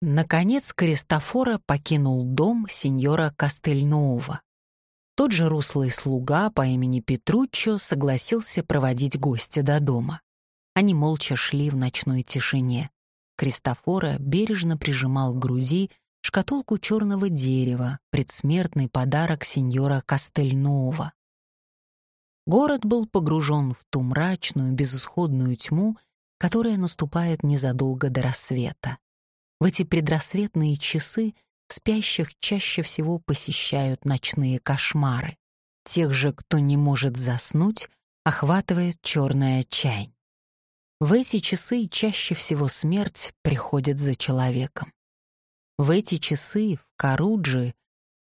Наконец Кристофора покинул дом сеньора Кастельнуова. Тот же руслый слуга по имени Петруччо согласился проводить гостя до дома. Они молча шли в ночной тишине. Кристофора бережно прижимал к груди шкатулку черного дерева, предсмертный подарок сеньора Кастельнуова. Город был погружен в ту мрачную, безысходную тьму, которая наступает незадолго до рассвета. В эти предрассветные часы спящих чаще всего посещают ночные кошмары. Тех же, кто не может заснуть, охватывает черное отчаяние. В эти часы чаще всего смерть приходит за человеком. В эти часы в Каруджи,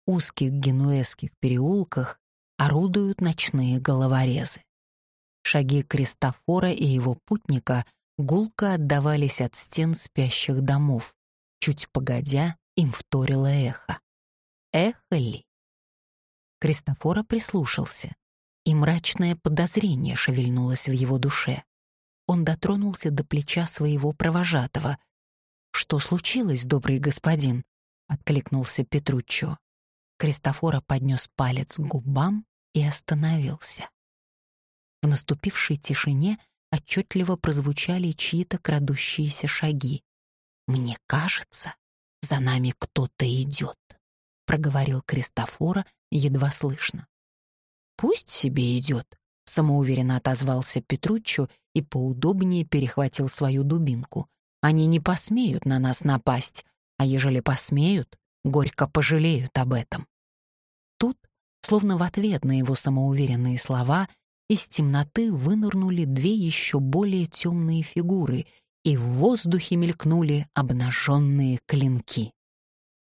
узких генуэзских переулках, орудуют ночные головорезы. Шаги Кристофора и его путника гулко отдавались от стен спящих домов. Чуть погодя, им вторило эхо. Эхо ли? Кристофора прислушался, и мрачное подозрение шевельнулось в его душе. Он дотронулся до плеча своего провожатого. «Что случилось, добрый господин?» — откликнулся Петруччо. Кристофора поднес палец к губам и остановился. В наступившей тишине отчетливо прозвучали чьи-то крадущиеся шаги. «Мне кажется, за нами кто-то идет», — проговорил Кристофора едва слышно. «Пусть себе идет», — самоуверенно отозвался Петруччо и поудобнее перехватил свою дубинку. «Они не посмеют на нас напасть, а ежели посмеют, горько пожалеют об этом». Тут, словно в ответ на его самоуверенные слова, из темноты вынырнули две еще более темные фигуры, и в воздухе мелькнули обнаженные клинки.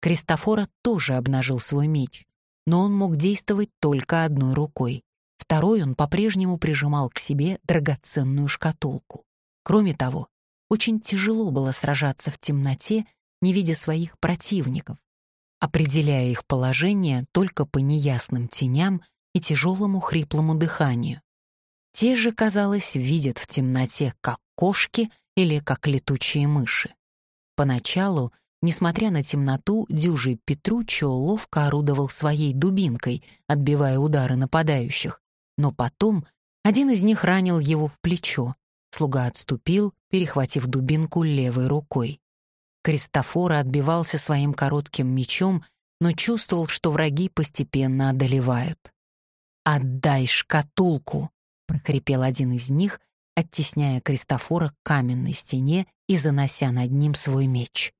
Кристофора тоже обнажил свой меч, но он мог действовать только одной рукой. Второй он по-прежнему прижимал к себе драгоценную шкатулку. Кроме того, очень тяжело было сражаться в темноте, не видя своих противников, определяя их положение только по неясным теням и тяжелому хриплому дыханию. Те же, казалось, видят в темноте, как кошки или как летучие мыши. Поначалу, несмотря на темноту, дюжий Петруччо ловко орудовал своей дубинкой, отбивая удары нападающих, но потом один из них ранил его в плечо. Слуга отступил, перехватив дубинку левой рукой. Кристофора отбивался своим коротким мечом, но чувствовал, что враги постепенно одолевают. «Отдай шкатулку!» Прохрипел один из них, оттесняя Кристофора к каменной стене и занося над ним свой меч.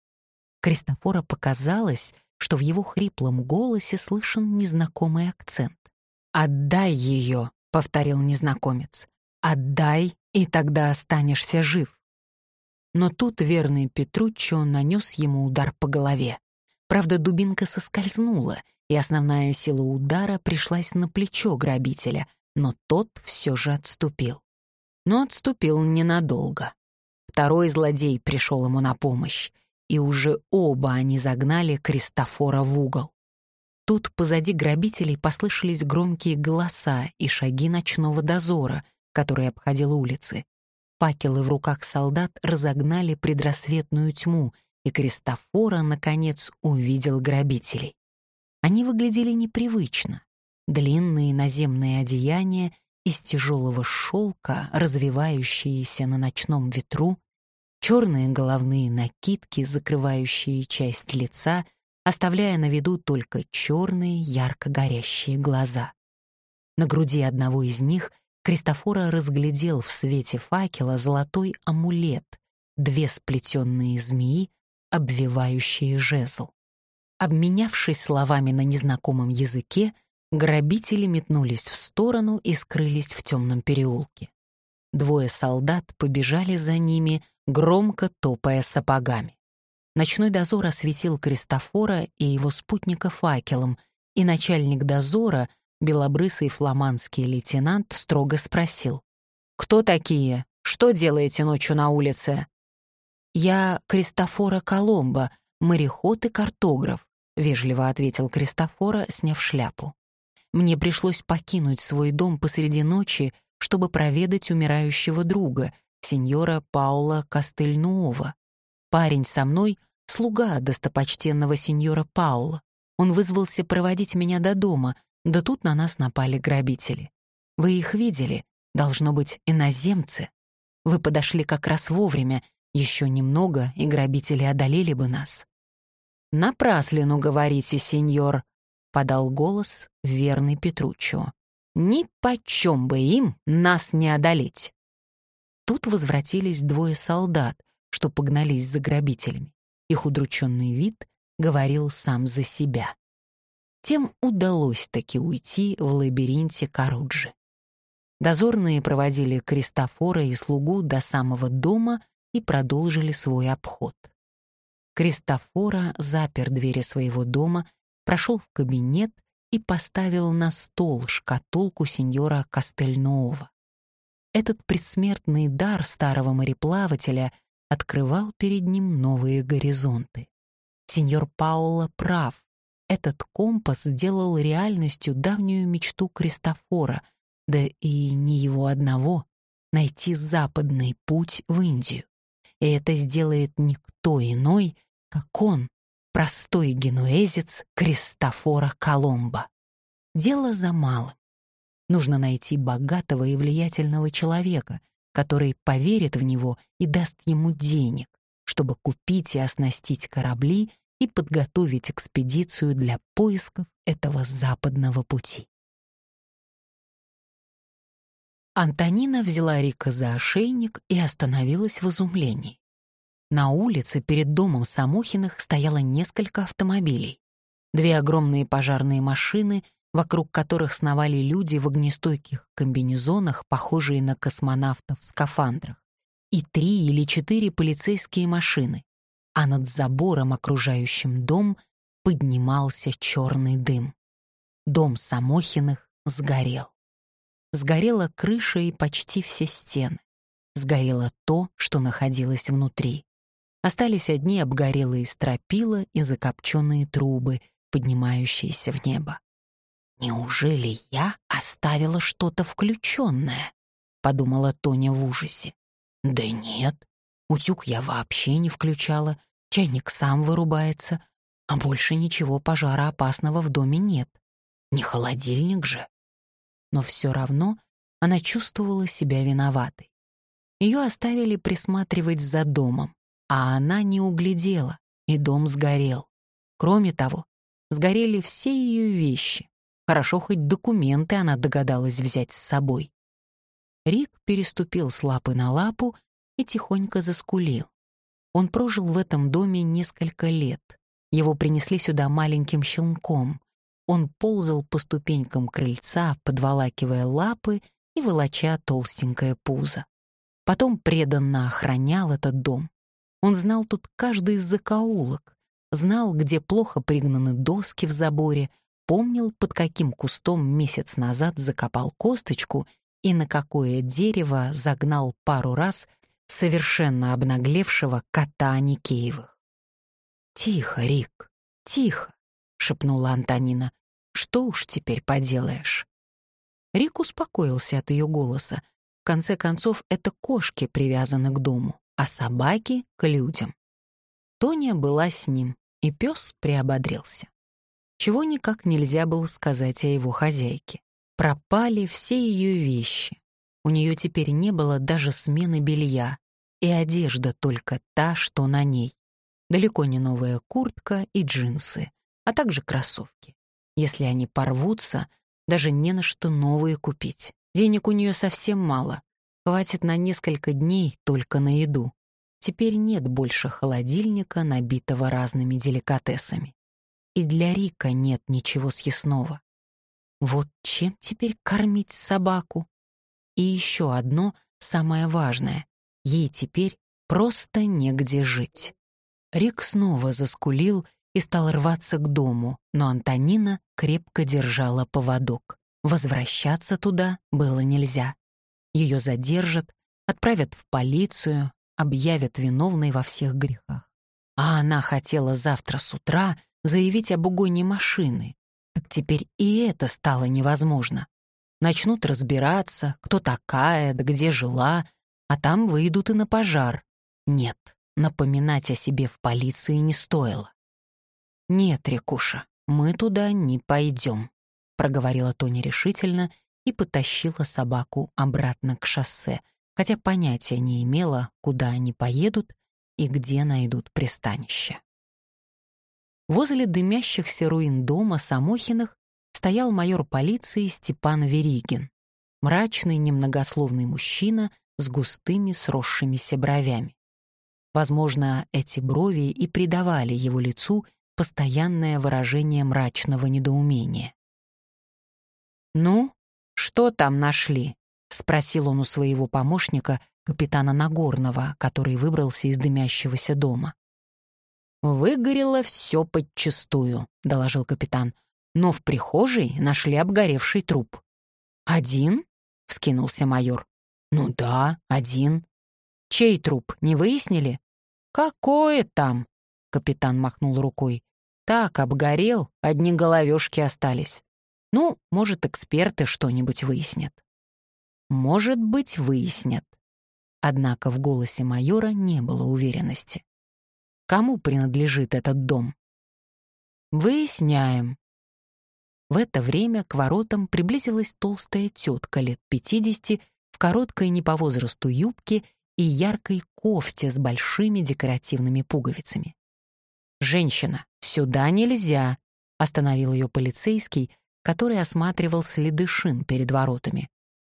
Кристофора показалось, что в его хриплом голосе слышен незнакомый акцент. «Отдай ее», — повторил незнакомец. «Отдай, и тогда останешься жив». Но тут верный Петруччо нанес ему удар по голове. Правда, дубинка соскользнула, и основная сила удара пришлась на плечо грабителя, но тот все же отступил. Но отступил ненадолго. Второй злодей пришел ему на помощь, и уже оба они загнали Кристофора в угол. Тут позади грабителей послышались громкие голоса и шаги ночного дозора, который обходил улицы. Факелы в руках солдат разогнали предрассветную тьму, и Кристофора, наконец, увидел грабителей. Они выглядели непривычно, длинные наземные одеяния из тяжелого шелка, развивающиеся на ночном ветру, черные головные накидки, закрывающие часть лица, оставляя на виду только черные ярко горящие глаза. На груди одного из них Кристофора разглядел в свете факела золотой амулет, две сплетенные змеи, обвивающие жезл. Обменявшись словами на незнакомом языке, Грабители метнулись в сторону и скрылись в темном переулке. Двое солдат побежали за ними, громко топая сапогами. Ночной дозор осветил Кристофора и его спутника факелом, и начальник дозора, белобрысый фламандский лейтенант, строго спросил. «Кто такие? Что делаете ночью на улице?» «Я Кристофора Коломбо, мореход и картограф», — вежливо ответил Кристофора, сняв шляпу мне пришлось покинуть свой дом посреди ночи, чтобы проведать умирающего друга, сеньора Паула Кастельнуова. Парень со мной слуга достопочтенного сеньора Паула. Он вызвался проводить меня до дома, да тут на нас напали грабители. Вы их видели? Должно быть, иноземцы. Вы подошли как раз вовремя, еще немного, и грабители одолели бы нас. «Напраслину говорите, сеньор», — подал голос верный Петруччо. «Ни почем бы им нас не одолеть». Тут возвратились двое солдат, что погнались за грабителями. Их удрученный вид говорил сам за себя. Тем удалось таки уйти в лабиринте Каруджи. Дозорные проводили Кристофора и слугу до самого дома и продолжили свой обход. Кристофора запер двери своего дома, прошел в кабинет и поставил на стол шкатулку сеньора Кастельнова. Этот предсмертный дар старого мореплавателя открывал перед ним новые горизонты. Сеньор Пауло прав. Этот компас сделал реальностью давнюю мечту Кристофора — да и не его одного, найти западный путь в Индию. И это сделает никто иной, как он, простой генуэзец Кристофора Коломбо. Дело за малым. Нужно найти богатого и влиятельного человека, который поверит в него и даст ему денег, чтобы купить и оснастить корабли и подготовить экспедицию для поисков этого западного пути. Антонина взяла Рика за ошейник и остановилась в изумлении. На улице перед домом Самохиных стояло несколько автомобилей. Две огромные пожарные машины, вокруг которых сновали люди в огнестойких комбинезонах, похожие на космонавтов в скафандрах, и три или четыре полицейские машины, а над забором, окружающим дом, поднимался черный дым. Дом Самохиных сгорел. Сгорела крыша и почти все стены. Сгорело то, что находилось внутри. Остались одни обгорелые стропила и закопченные трубы, поднимающиеся в небо. «Неужели я оставила что-то включенное?» — подумала Тоня в ужасе. «Да нет, утюг я вообще не включала, чайник сам вырубается, а больше ничего пожароопасного в доме нет. Не холодильник же но все равно она чувствовала себя виноватой. Ее оставили присматривать за домом, а она не углядела, и дом сгорел. Кроме того, сгорели все ее вещи. Хорошо, хоть документы она догадалась взять с собой. Рик переступил с лапы на лапу и тихонько заскулил. Он прожил в этом доме несколько лет. Его принесли сюда маленьким щенком, он ползал по ступенькам крыльца, подволакивая лапы и волоча толстенькое пузо. Потом преданно охранял этот дом. Он знал тут каждый из закоулок, знал, где плохо пригнаны доски в заборе, помнил, под каким кустом месяц назад закопал косточку и на какое дерево загнал пару раз совершенно обнаглевшего кота Никеевых. «Тихо, Рик, тихо», — шепнула Антонина. «Что уж теперь поделаешь?» Рик успокоился от ее голоса. В конце концов, это кошки привязаны к дому, а собаки — к людям. Тоня была с ним, и пес приободрился. Чего никак нельзя было сказать о его хозяйке. Пропали все ее вещи. У нее теперь не было даже смены белья, и одежда только та, что на ней. Далеко не новая куртка и джинсы, а также кроссовки. Если они порвутся, даже не на что новые купить. Денег у нее совсем мало. Хватит на несколько дней только на еду. Теперь нет больше холодильника, набитого разными деликатесами. И для Рика нет ничего съестного. Вот чем теперь кормить собаку? И еще одно, самое важное. Ей теперь просто негде жить. Рик снова заскулил и стал рваться к дому, но Антонина крепко держала поводок. Возвращаться туда было нельзя. Ее задержат, отправят в полицию, объявят виновной во всех грехах. А она хотела завтра с утра заявить об угоне машины. Так теперь и это стало невозможно. Начнут разбираться, кто такая, да где жила, а там выйдут и на пожар. Нет, напоминать о себе в полиции не стоило. «Нет, Рекуша, мы туда не пойдем», — проговорила Тони решительно и потащила собаку обратно к шоссе, хотя понятия не имела, куда они поедут и где найдут пристанище. Возле дымящихся руин дома Самохиных стоял майор полиции Степан Веригин, мрачный немногословный мужчина с густыми сросшимися бровями. Возможно, эти брови и придавали его лицу постоянное выражение мрачного недоумения. «Ну, что там нашли?» — спросил он у своего помощника, капитана Нагорного, который выбрался из дымящегося дома. «Выгорело все подчистую», — доложил капитан. «Но в прихожей нашли обгоревший труп». «Один?» — вскинулся майор. «Ну да, один». «Чей труп, не выяснили?» «Какое там?» — капитан махнул рукой. «Так, обгорел, одни головешки остались. Ну, может, эксперты что-нибудь выяснят». «Может быть, выяснят». Однако в голосе майора не было уверенности. Кому принадлежит этот дом? Выясняем. В это время к воротам приблизилась толстая тетка лет 50 в короткой не по возрасту юбке и яркой кофте с большими декоративными пуговицами. «Женщина, сюда нельзя!» — остановил ее полицейский, который осматривал следы шин перед воротами.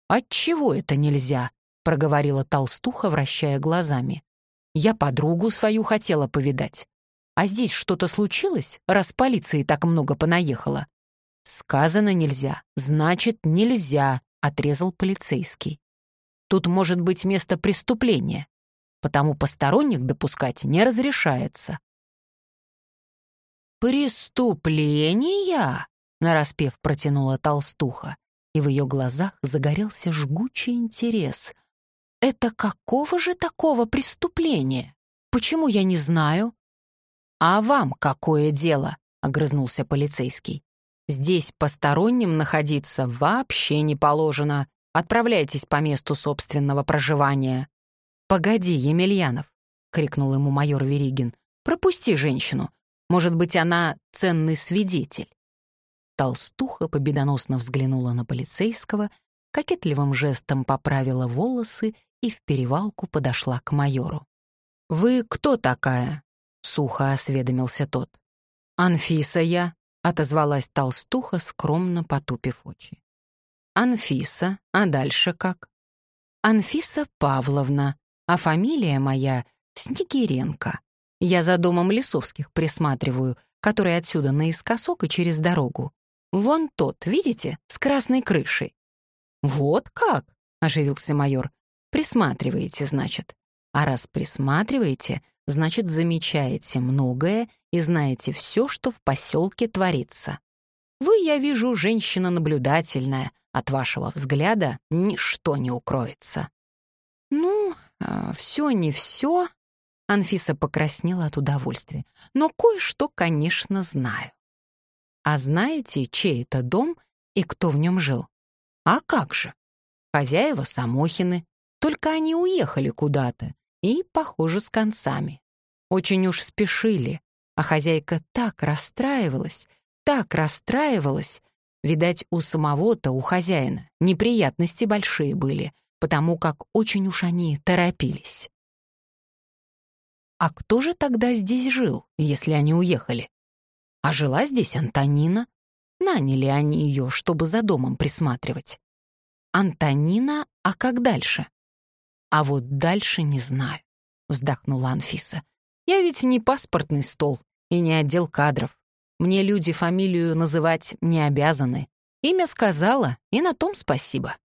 «Отчего это нельзя?» — проговорила толстуха, вращая глазами. Я подругу свою хотела повидать. А здесь что-то случилось, раз полиции так много понаехало? Сказано нельзя, значит нельзя, отрезал полицейский. Тут может быть место преступления, потому посторонних допускать не разрешается. «Преступления?» — нараспев протянула толстуха, и в ее глазах загорелся жгучий интерес. Это какого же такого преступления? Почему я не знаю? А вам какое дело? огрызнулся полицейский. Здесь посторонним находиться вообще не положено. Отправляйтесь по месту собственного проживания. Погоди, Емельянов, крикнул ему майор Веригин. Пропусти женщину. Может быть, она ценный свидетель. Толстуха победоносно взглянула на полицейского, кокетливым жестом поправила волосы и в перевалку подошла к майору. «Вы кто такая?» — сухо осведомился тот. «Анфиса я», — отозвалась толстуха, скромно потупив очи. «Анфиса, а дальше как?» «Анфиса Павловна, а фамилия моя Снегиренко. Я за домом Лисовских присматриваю, который отсюда наискосок и через дорогу. Вон тот, видите, с красной крышей». «Вот как?» — оживился майор. Присматриваете, значит. А раз присматриваете, значит, замечаете многое и знаете все, что в поселке творится. Вы, я вижу, женщина наблюдательная. От вашего взгляда ничто не укроется. Ну, а, все не все. Анфиса покраснела от удовольствия. Но кое-что, конечно, знаю. А знаете, чей это дом и кто в нем жил? А как же? Хозяева Самохины, только они уехали куда-то и, похоже, с концами. Очень уж спешили, а хозяйка так расстраивалась, так расстраивалась. Видать, у самого-то, у хозяина, неприятности большие были, потому как очень уж они торопились. А кто же тогда здесь жил, если они уехали? А жила здесь Антонина. Наняли они ее, чтобы за домом присматривать. Антонина, а как дальше? А вот дальше не знаю, вздохнула Анфиса. Я ведь не паспортный стол и не отдел кадров. Мне люди фамилию называть не обязаны. Имя сказала, и на том спасибо.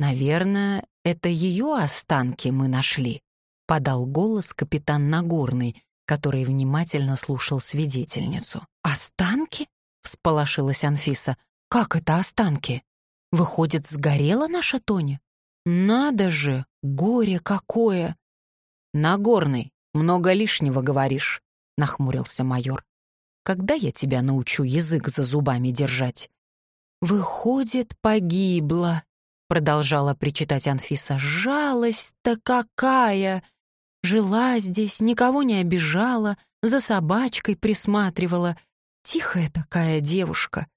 Наверное, это ее останки мы нашли, подал голос капитан Нагорный, который внимательно слушал свидетельницу. «Останки?» — всполошилась Анфиса. «Как это останки? Выходит, сгорела наша Тоня?» «Надо же! Горе какое!» «Нагорный, много лишнего говоришь», — нахмурился майор. «Когда я тебя научу язык за зубами держать?» «Выходит, погибла», — продолжала причитать Анфиса. «Жалость-то какая! Жила здесь, никого не обижала, за собачкой присматривала. Тихая такая девушка.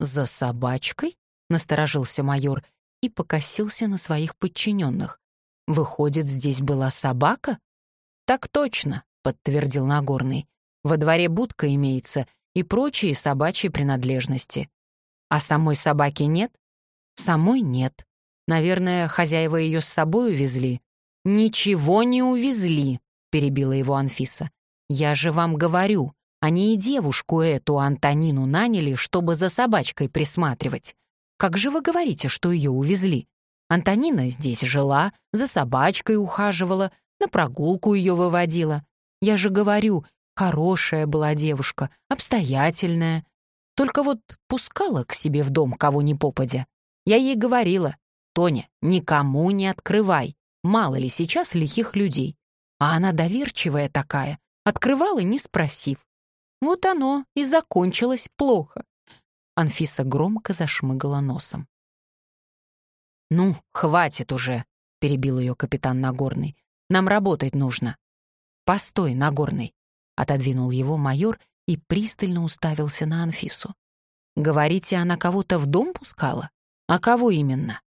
«За собачкой?» — насторожился майор и покосился на своих подчиненных. «Выходит, здесь была собака?» «Так точно», — подтвердил Нагорный. «Во дворе будка имеется и прочие собачьи принадлежности. А самой собаки нет?» «Самой нет. Наверное, хозяева ее с собой увезли». «Ничего не увезли», — перебила его Анфиса. «Я же вам говорю, они и девушку эту Антонину наняли, чтобы за собачкой присматривать. Как же вы говорите, что ее увезли? Антонина здесь жила, за собачкой ухаживала, на прогулку ее выводила. Я же говорю, хорошая была девушка, обстоятельная. Только вот пускала к себе в дом кого ни попадя. Я ей говорила, «Тоня, никому не открывай, мало ли сейчас лихих людей». А она доверчивая такая, открывала, не спросив. Вот оно и закончилось плохо. Анфиса громко зашмыгала носом. «Ну, хватит уже», — перебил ее капитан Нагорный. «Нам работать нужно». «Постой, Нагорный», — отодвинул его майор и пристально уставился на Анфису. «Говорите, она кого-то в дом пускала? А кого именно?»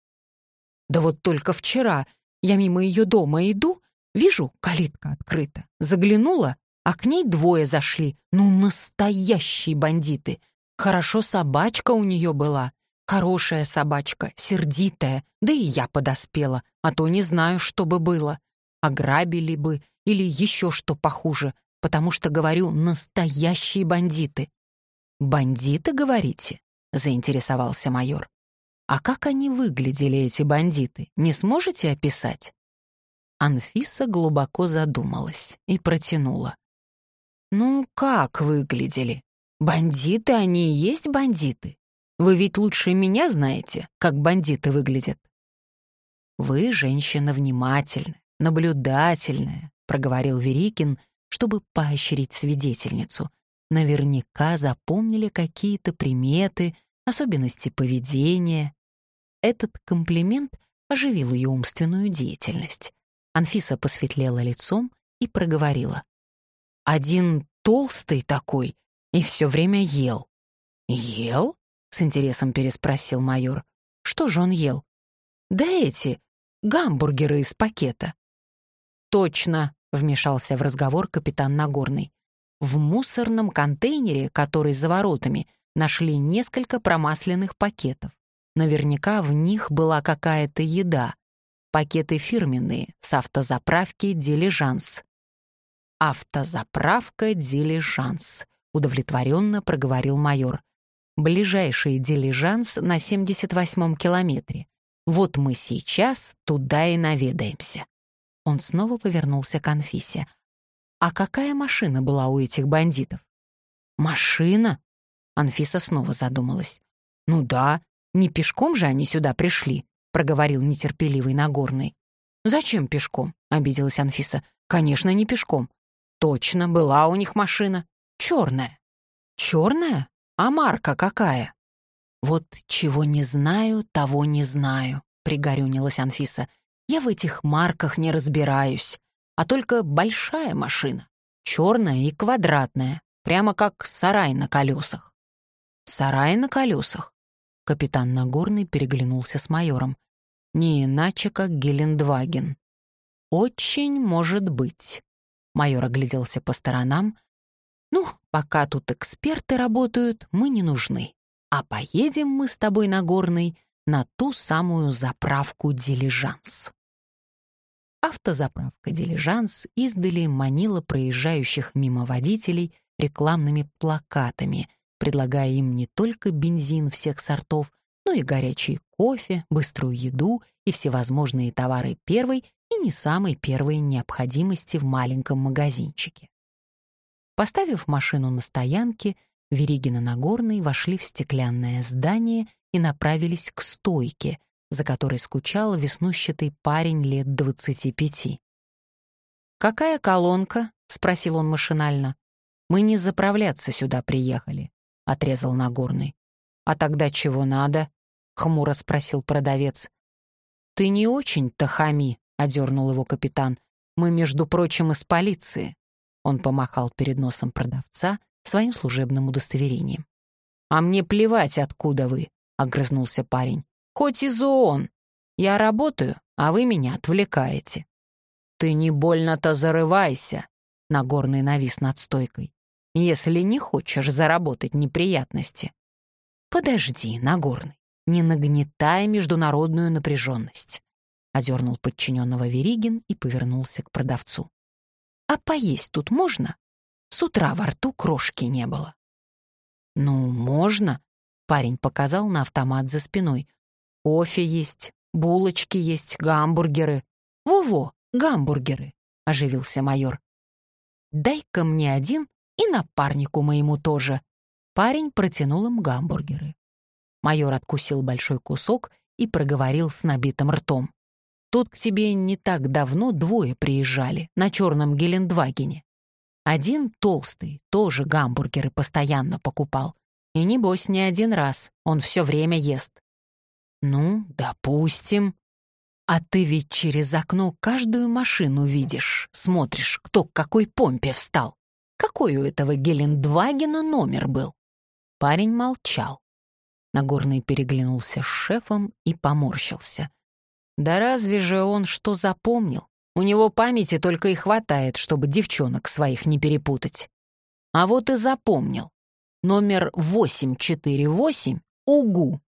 «Да вот только вчера я мимо ее дома иду, вижу, калитка открыта. Заглянула, а к ней двое зашли. Ну, настоящие бандиты. Хорошо собачка у нее была. Хорошая собачка, сердитая, да и я подоспела, а то не знаю, что бы было. Ограбили бы или еще что похуже, потому что, говорю, настоящие бандиты. «Бандиты, говорите?» — заинтересовался майор. «А как они выглядели, эти бандиты, не сможете описать?» Анфиса глубоко задумалась и протянула. «Ну, как выглядели? Бандиты они и есть бандиты. Вы ведь лучше меня знаете, как бандиты выглядят». «Вы женщина внимательная, наблюдательная», — проговорил Верикин, чтобы поощрить свидетельницу. Наверняка запомнили какие-то приметы, особенности поведения. Этот комплимент оживил ее умственную деятельность. Анфиса посветлела лицом и проговорила. «Один толстый такой и все время ел». «Ел?» — с интересом переспросил майор. «Что же он ел?» «Да эти, гамбургеры из пакета». «Точно», — вмешался в разговор капитан Нагорный. «В мусорном контейнере, который за воротами, нашли несколько промасленных пакетов. Наверняка в них была какая-то еда. Пакеты фирменные, с автозаправки «Дилижанс». «Автозаправка «Дилижанс», — удовлетворенно проговорил майор. «Ближайший «Дилижанс» на 78-м километре. Вот мы сейчас туда и наведаемся». Он снова повернулся к Анфисе. «А какая машина была у этих бандитов?» «Машина?» Анфиса снова задумалась. «Ну да, не пешком же они сюда пришли», — проговорил нетерпеливый Нагорный. «Зачем пешком?» — обиделась Анфиса. «Конечно, не пешком. Точно, была у них машина. Черная». «Черная? А марка какая?» «Вот чего не знаю, того не знаю», — пригорюнилась Анфиса. «Я в этих марках не разбираюсь, а только большая машина, черная и квадратная, прямо как сарай на колесах». Сарай на колесах. Капитан Нагорный переглянулся с майором. Не иначе, как Гелендваген. Очень может быть. Майор огляделся по сторонам. Ну, пока тут эксперты работают, мы не нужны. А поедем мы с тобой, Нагорный, на ту самую заправку «Дилижанс». Автозаправка «Дилижанс» издали манила проезжающих мимо водителей рекламными плакатами — предлагая им не только бензин всех сортов, но и горячий кофе, быструю еду и всевозможные товары первой и не самой первой необходимости в маленьком магазинчике. Поставив машину на стоянке, Веригина Нагорный вошли в стеклянное здание и направились к стойке, за которой скучал веснущатый парень лет двадцати пяти. «Какая колонка?» — спросил он машинально. «Мы не заправляться сюда приехали. — отрезал Нагорный. «А тогда чего надо?» — хмуро спросил продавец. «Ты не очень-то хами», — одернул его капитан. Мы, между прочим, из полиции». Он помахал перед носом продавца своим служебным удостоверением. «А мне плевать, откуда вы», — огрызнулся парень. «Хоть из ООН. Я работаю, а вы меня отвлекаете». «Ты не больно-то зарывайся», — Нагорный навис над стойкой, «если не хочешь заработать неприятности». «Подожди, Нагорный, не нагнетай международную напряженность», — одернул подчиненного Веригин и повернулся к продавцу. «А поесть тут можно? С утра во рту крошки не было». «Ну, можно», — парень показал на автомат за спиной. «Кофе есть, булочки есть, гамбургеры. Во-во, гамбургеры», — оживился майор. «Дай-ка мне один и напарнику моему тоже». Парень протянул им гамбургеры. Майор откусил большой кусок и проговорил с набитым ртом. «Тут к тебе не так давно двое приезжали на черном Гелендвагене. Один толстый, тоже гамбургеры постоянно покупал. И небось не один раз, он все время ест. Ну, допустим. А ты ведь через окно каждую машину видишь, смотришь, кто к какой помпе встал. Какой у этого Гелендвагена номер был? Парень молчал. Нагорный переглянулся с шефом и поморщился. Да разве же он что запомнил? У него памяти только и хватает, чтобы девчонок своих не перепутать. А вот и запомнил. Номер 848 — УГУ.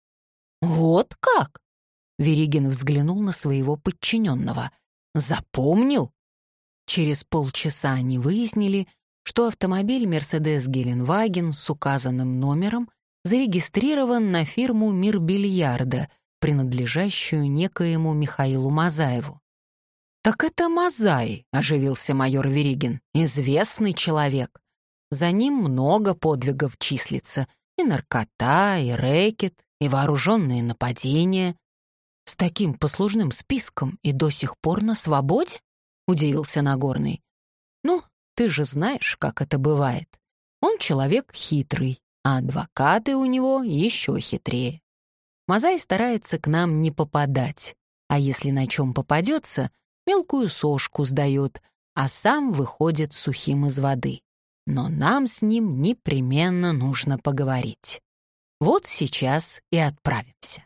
Вот как? Веригин взглянул на своего подчиненного. Запомнил? Через полчаса они выяснили, что автомобиль «Мерседес Геленваген» с указанным номером зарегистрирован на фирму «Мир бильярда», принадлежащую некоему Михаилу Мазаеву. «Так это Мазай», — оживился майор Веригин, — «известный человек. За ним много подвигов числится, и наркота, и рэкет, и вооруженные нападения. С таким послужным списком и до сих пор на свободе?» — удивился Нагорный. «Ну, ты же знаешь, как это бывает. Он человек хитрый, а адвокаты у него еще хитрее. Мазай старается к нам не попадать, а если на чем попадется — мелкую сошку сдает, а сам выходит сухим из воды. Но нам с ним непременно нужно поговорить. Вот сейчас и отправимся.